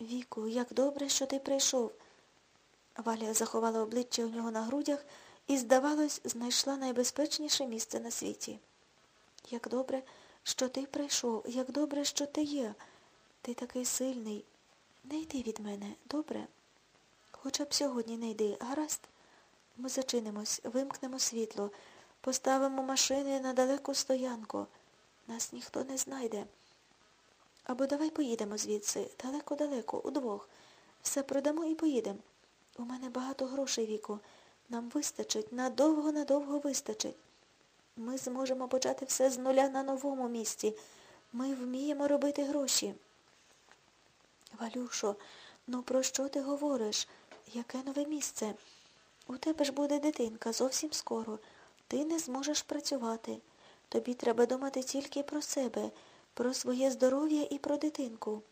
Віку, як добре, що ти прийшов. Валя заховала обличчя у нього на грудях і, здавалось, знайшла найбезпечніше місце на світі. Як добре, що ти прийшов, як добре, що ти є. Ти такий сильний. Не йди від мене, добре? Хоча б сьогодні не йди, гаразд? Ми зачинимось, вимкнемо світло, поставимо машини на далеку стоянку. Нас ніхто не знайде. Або давай поїдемо звідси, далеко-далеко, удвох. Все продамо і поїдемо. У мене багато грошей, Віку. Нам вистачить, надовго-надовго вистачить. Ми зможемо почати все з нуля на новому місці. Ми вміємо робити гроші. Валюшо, ну про що ти говориш? Яке нове місце? У тебе ж буде дитинка зовсім скоро. Ти не зможеш працювати. Тобі треба думати тільки про себе, про своє здоров'я і про дитинку.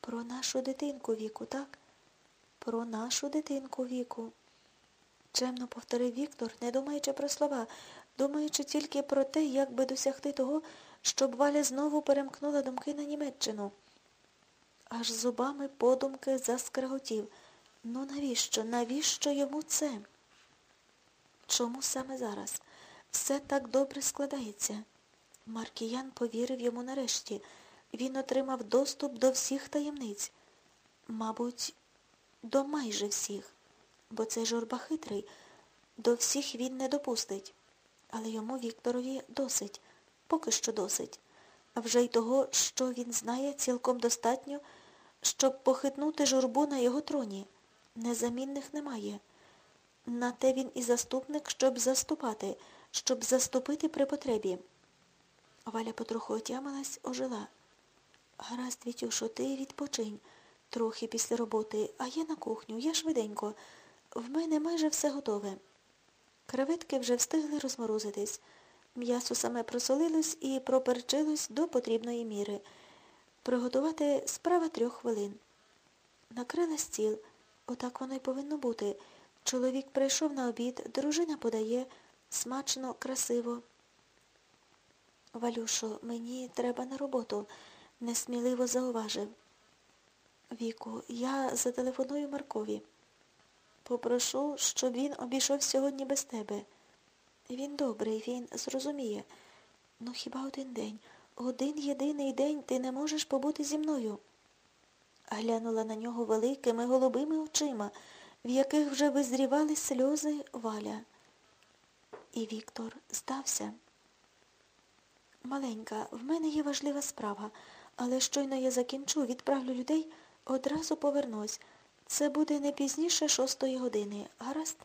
Про нашу дитинку, Віку, так? Про нашу дитинку, Віку. Чемно повторив Віктор, не думаючи про слова, думаючи тільки про те, як би досягти того, щоб Валя знову перемкнула думки на Німеччину. Аж зубами подумки заскреготів. Ну навіщо? Навіщо йому це? Чому саме зараз? Все так добре складається. Маркіян повірив йому нарешті. Він отримав доступ до всіх таємниць. Мабуть, до майже всіх. Бо цей журба хитрий. До всіх він не допустить. Але йому Вікторові досить, поки що досить. А вже й того, що він знає, цілком достатньо, щоб похитнути журбу на його троні. Незамінних немає. На те він і заступник, щоб заступати, щоб заступити при потребі. Валя потроху отямилась, ожила. Гаразд, Вітюшо, ти відпочинь трохи після роботи, а я на кухню, я швиденько. В мене майже все готове. Креветки вже встигли розморозитись. М'ясо саме просолилось і проперчилось до потрібної міри. Приготувати справа трьох хвилин. Накрила стіл. Отак воно й повинно бути. Чоловік прийшов на обід, дружина подає смачно, красиво. Валюшо, мені треба на роботу, несміливо зауважив. Віку, я зателефоную Маркові. Попрошу, щоб він обійшов сьогодні без тебе. Він добрий, він зрозуміє. Ну хіба один день, один єдиний день ти не можеш побути зі мною? Глянула на нього великими голубими очима, в яких вже визрівали сльози валя. І Віктор здався. Маленька, в мене є важлива справа, але щойно я закінчу, відправлю людей, одразу повернусь. Це буде не пізніше шостої години. Гаразд?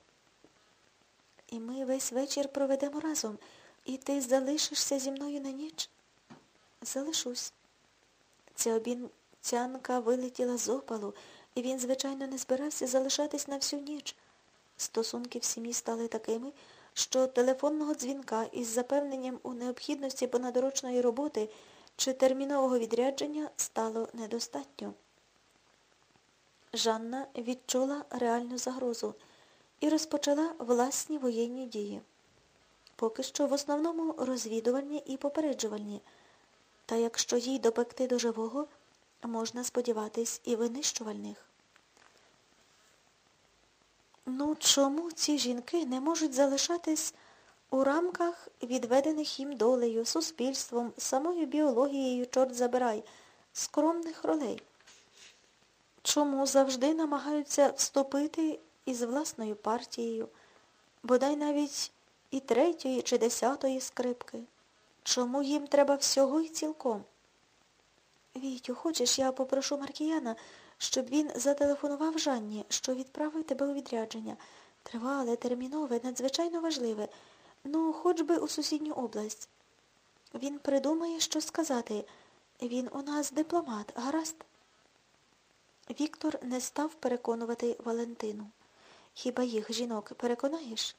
І ми весь вечір проведемо разом. І ти залишишся зі мною на ніч? Залишусь. Ця обіцянка вилетіла з опалу, і він, звичайно, не збирався залишатись на всю ніч. Стосунки в сім'ї стали такими, що телефонного дзвінка із запевненням у необхідності понадорочної роботи чи термінового відрядження стало недостатньо. Жанна відчула реальну загрозу і розпочала власні воєнні дії. Поки що в основному розвідувальні і попереджувальні. Та якщо їй допекти до живого, можна сподіватись і винищувальних. Ну чому ці жінки не можуть залишатись у рамках відведених їм долею, суспільством, самою біологією, чорт забирай, скромних ролей? Чому завжди намагаються вступити із власною партією, бодай навіть і третьої чи десятої скрипки? Чому їм треба всього і цілком? Вітю, хочеш, я попрошу Маркіяна, щоб він зателефонував Жанні, що відправив тебе у відрядження. Тривале, термінове, надзвичайно важливе. Ну, хоч би у сусідню область. Він придумає, що сказати. Він у нас дипломат, гаразд? Віктор не став переконувати Валентину. Хіба їх, жінок, переконаєш?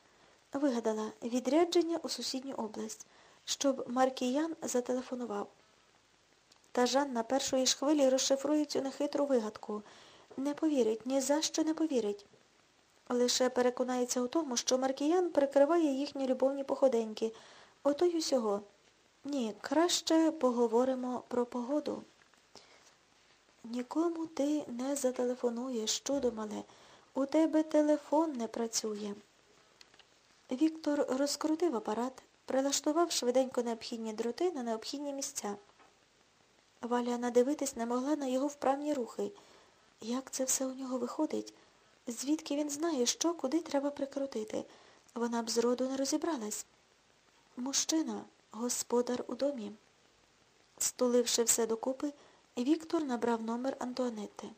Вигадала відрядження у сусідню область, щоб Маркіян зателефонував. Та Жанна першої ж хвилі розшифрує цю нехитру вигадку. Не повірить, ні за що не повірить. Лише переконається у тому, що Маркіян прикриває їхні любовні походеньки. Ото й усього. Ні, краще поговоримо про погоду. Нікому ти не зателефонуєш, чудо мале. У тебе телефон не працює. Віктор розкрутив апарат, прилаштував швиденько необхідні дроти на необхідні місця. Валя надивитись не могла на його вправні рухи. Як це все у нього виходить? Звідки він знає, що куди треба прикрутити? Вона б зроду не розібралась. Мужчина, господар у домі. Стуливши все докупи, Віктор набрав номер Антуанетти.